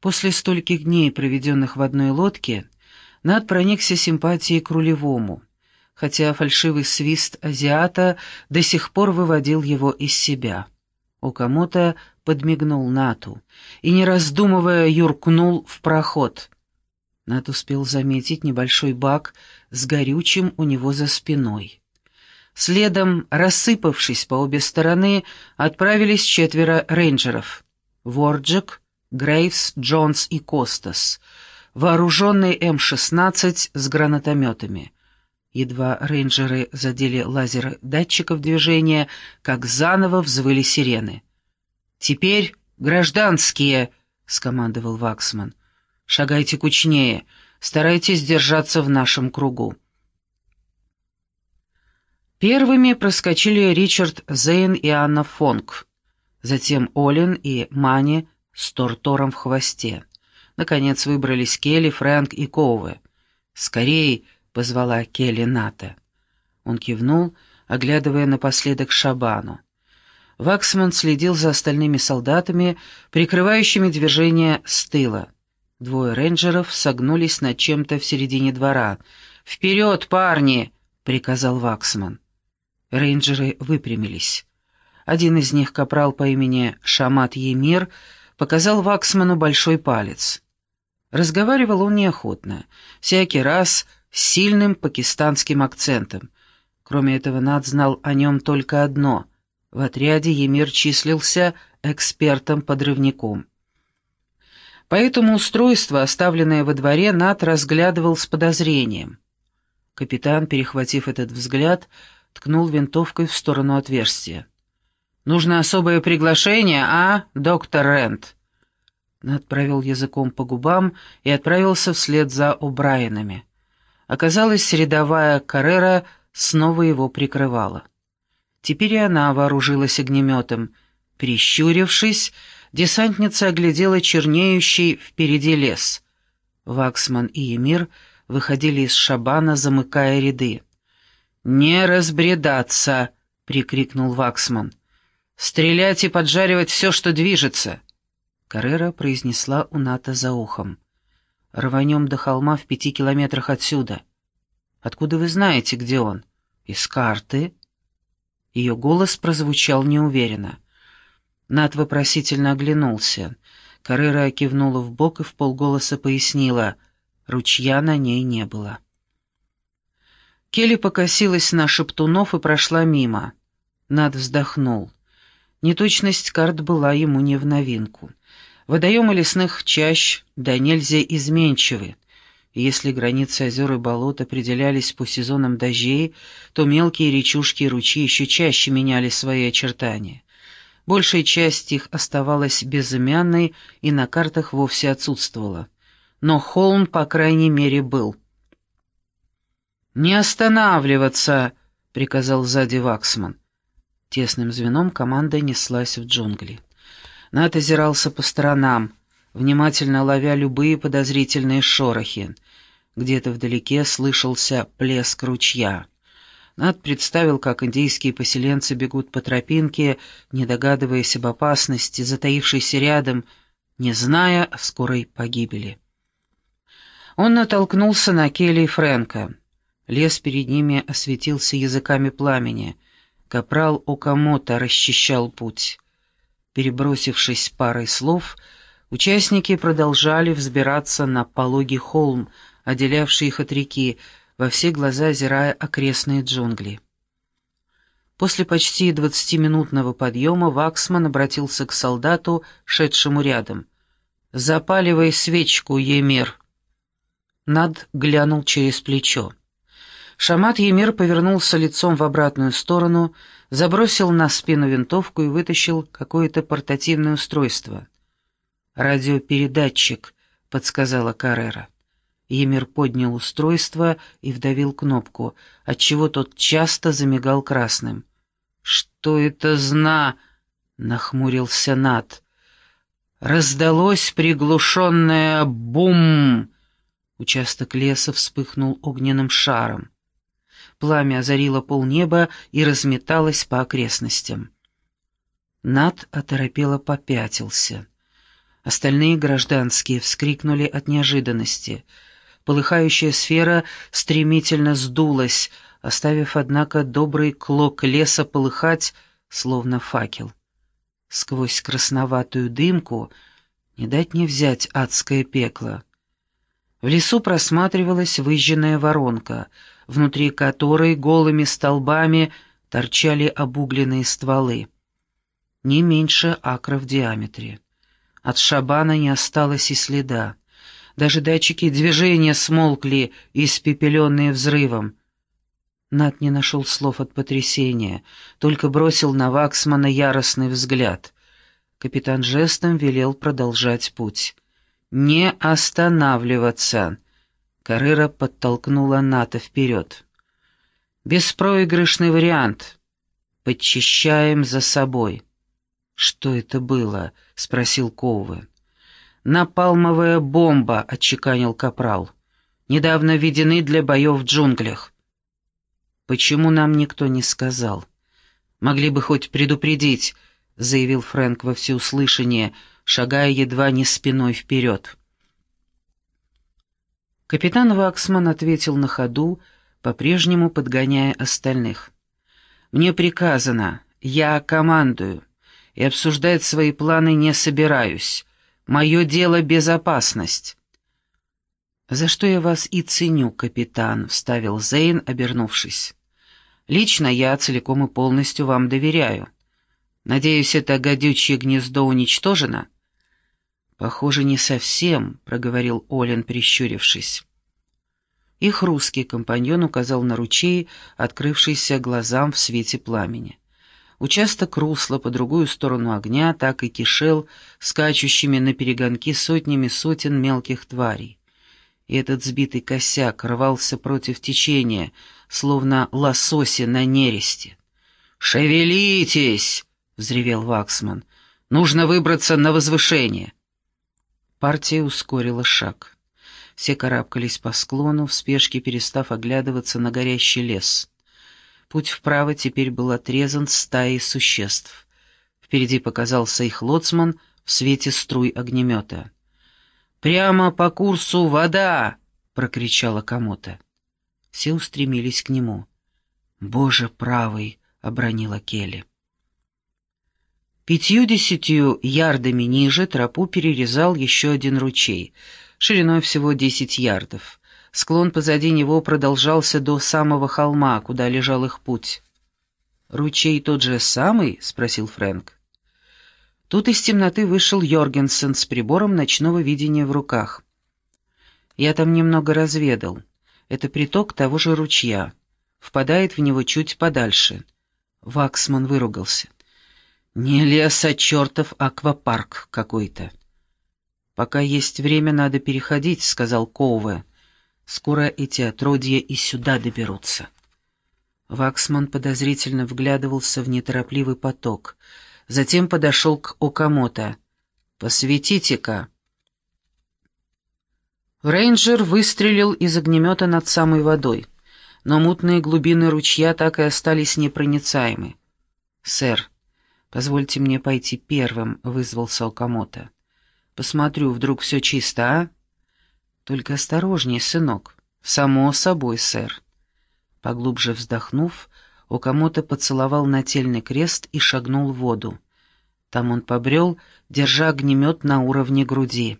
После стольких дней, проведенных в одной лодке, Над проникся симпатией к рулевому, хотя фальшивый свист азиата до сих пор выводил его из себя. У кому-то подмигнул Нату и, не раздумывая, юркнул в проход. Нат успел заметить небольшой бак с горючим у него за спиной. Следом, рассыпавшись по обе стороны, отправились четверо рейнджеров. Ворджик, Грейвс, Джонс и Костас, вооруженные М-16 с гранатометами. Едва рейнджеры задели лазеры датчиков движения, как заново взвыли сирены. «Теперь гражданские!» — скомандовал Ваксман. «Шагайте кучнее, старайтесь держаться в нашем кругу». Первыми проскочили Ричард Зейн и Анна Фонг, затем Олин и Мани с Тортором в хвосте. Наконец выбрались Келли, Фрэнк и Коуве. «Скорей!» — позвала Келли Ната. Он кивнул, оглядывая напоследок Шабану. Ваксман следил за остальными солдатами, прикрывающими движение с тыла. Двое рейнджеров согнулись над чем-то в середине двора. «Вперед, парни!» — приказал Ваксман. Рейнджеры выпрямились. Один из них, капрал по имени Шамат Емир, показал Ваксману большой палец. Разговаривал он неохотно, всякий раз с сильным пакистанским акцентом. Кроме этого, Над знал о нем только одно — в отряде Емир числился экспертом-подрывником. Поэтому устройство, оставленное во дворе, Над разглядывал с подозрением. Капитан, перехватив этот взгляд, ткнул винтовкой в сторону отверстия. «Нужно особое приглашение, а, доктор Рент?» Над провел языком по губам и отправился вслед за О'Брайенами. Оказалось, рядовая Каррера снова его прикрывала. Теперь и она вооружилась огнеметом. Прищурившись, десантница оглядела чернеющий впереди лес. Ваксман и Эмир выходили из шабана, замыкая ряды. «Не разбредаться!» — прикрикнул Ваксман. «Стрелять и поджаривать все, что движется!» Каррера произнесла у Ната за ухом. «Рванем до холма в пяти километрах отсюда». «Откуда вы знаете, где он?» «Из карты». Ее голос прозвучал неуверенно. Нат вопросительно оглянулся. Каррера кивнула в бок и в полголоса пояснила. Ручья на ней не было. Келли покосилась на шептунов и прошла мимо. Над вздохнул. Неточность карт была ему не в новинку. Водоемы лесных чащ да нельзя изменчивы. Если границы озер и болот определялись по сезонам дождей, то мелкие речушки и ручьи еще чаще меняли свои очертания. Большая часть их оставалась безымянной и на картах вовсе отсутствовала. Но холм, по крайней мере, был. «Не останавливаться!» — приказал сзади Ваксман. Тесным звеном команда неслась в джунгли. Нат озирался по сторонам, внимательно ловя любые подозрительные шорохи. Где-то вдалеке слышался плеск ручья. Над представил, как индейские поселенцы бегут по тропинке, не догадываясь об опасности, затаившейся рядом, не зная о скорой погибели. Он натолкнулся на Келли и Фрэнка. Лес перед ними осветился языками пламени. Капрал Окамото расчищал путь. Перебросившись парой слов, участники продолжали взбираться на пологий холм, отделявший их от реки, во все глаза озирая окрестные джунгли. После почти двадцатиминутного подъема Ваксман обратился к солдату, шедшему рядом. «Запаливай свечку, Емир!» Над глянул через плечо. Шамат Емир повернулся лицом в обратную сторону, забросил на спину винтовку и вытащил какое-то портативное устройство. «Радиопередатчик», — подсказала Каррера. Емир поднял устройство и вдавил кнопку, отчего тот часто замигал красным. «Что это зна?» — нахмурился Над. Раздалось приглушенное «бум!» Участок леса вспыхнул огненным шаром. Пламя озарило полнеба и разметалось по окрестностям. Над оторопело попятился. Остальные гражданские вскрикнули от неожиданности. Полыхающая сфера стремительно сдулась, оставив, однако, добрый клок леса полыхать, словно факел. Сквозь красноватую дымку не дать не взять адское пекло. В лесу просматривалась выжженная воронка, внутри которой голыми столбами торчали обугленные стволы. Не меньше акра в диаметре. От шабана не осталось и следа. Даже датчики движения смолкли, испепеленные взрывом. Над не нашел слов от потрясения, только бросил на Ваксмана яростный взгляд. Капитан жестом велел продолжать путь. «Не останавливаться!» Каррера подтолкнула Ната вперед. «Беспроигрышный вариант. Подчищаем за собой». «Что это было?» — спросил Коуве. «Напалмовая бомба», — отчеканил Капрал. «Недавно введены для боев в джунглях». «Почему нам никто не сказал?» «Могли бы хоть предупредить», — заявил Фрэнк во всеуслышание, шагая едва не спиной вперед. Капитан Ваксман ответил на ходу, по-прежнему подгоняя остальных. «Мне приказано, я командую и обсуждать свои планы не собираюсь. Мое дело — безопасность». «За что я вас и ценю, капитан», — вставил Зейн, обернувшись. «Лично я целиком и полностью вам доверяю. Надеюсь, это гадючее гнездо уничтожено?» «Похоже, не совсем», — проговорил Олин, прищурившись. Их русский компаньон указал на ручей, открывшийся глазам в свете пламени. Участок русла по другую сторону огня так и кишел скачущими на перегонки сотнями сотен мелких тварей. И этот сбитый косяк рвался против течения, словно лососи на нересте. «Шевелитесь!» — взревел Ваксман. «Нужно выбраться на возвышение!» Партия ускорила шаг. Все карабкались по склону, в спешке перестав оглядываться на горящий лес. Путь вправо теперь был отрезан стаей существ. Впереди показался их лоцман в свете струй огнемета. «Прямо по курсу вода!» — прокричала кому-то. Все устремились к нему. «Боже правый!» — обронила Келли. Пятью-десятью ярдами ниже тропу перерезал еще один ручей, шириной всего десять ярдов. Склон позади него продолжался до самого холма, куда лежал их путь. «Ручей тот же самый?» — спросил Фрэнк. Тут из темноты вышел Йоргенсен с прибором ночного видения в руках. «Я там немного разведал. Это приток того же ручья. Впадает в него чуть подальше». Ваксман выругался. «Не лес, а чертов аквапарк какой-то». «Пока есть время, надо переходить», — сказал Коуве. Скоро эти отродья и сюда доберутся. Ваксман подозрительно вглядывался в неторопливый поток. Затем подошел к Окамото. «Посветите-ка!» Рейнджер выстрелил из огнемета над самой водой, но мутные глубины ручья так и остались непроницаемы. «Сэр, позвольте мне пойти первым», — вызвался Окамото. «Посмотрю, вдруг все чисто, а?» «Только осторожнее, сынок». «Само собой, сэр». Поглубже вздохнув, Окамото поцеловал нательный крест и шагнул в воду. Там он побрел, держа огнемет на уровне груди.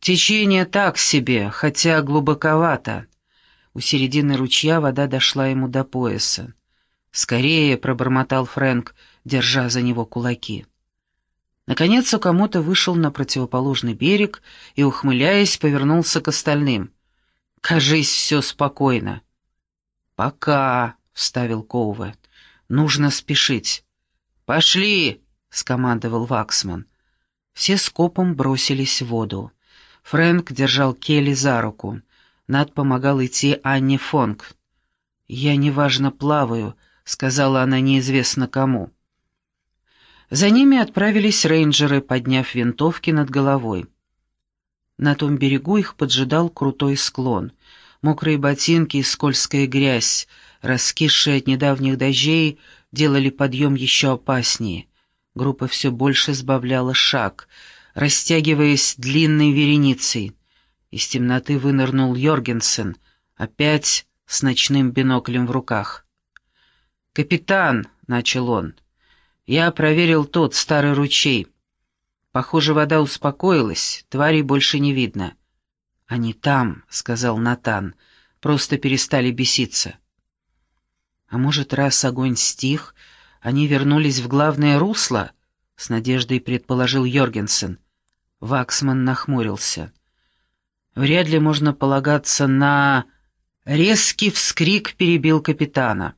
«Течение так себе, хотя глубоковато». У середины ручья вода дошла ему до пояса. «Скорее!» — пробормотал Фрэнк, держа за него кулаки. Наконец Окамото вышел на противоположный берег и, ухмыляясь, повернулся к остальным. «Кажись, все спокойно». «Пока», — вставил Коуве. «Нужно спешить». «Пошли!» — скомандовал Ваксман. Все скопом бросились в воду. Фрэнк держал Келли за руку. Над помогал идти Анне Фонг. «Я неважно плаваю», — сказала она неизвестно кому. За ними отправились рейнджеры, подняв винтовки над головой. На том берегу их поджидал крутой склон. Мокрые ботинки и скользкая грязь, раскисшие от недавних дождей, делали подъем еще опаснее. Группа все больше сбавляла шаг. растягиваясь длинной вереницей. Из темноты вынырнул Йоргенсен, опять с ночным биноклем в руках. «Капитан», — начал он, — «я проверил тот старый ручей. Похоже, вода успокоилась, тварей больше не видно». «Они там», — сказал Натан, — «просто перестали беситься». «А может, раз огонь стих, они вернулись в главное русло?» — с надеждой предположил Йоргенсен. Ваксман нахмурился. «Вряд ли можно полагаться на...» Резкий вскрик перебил капитана.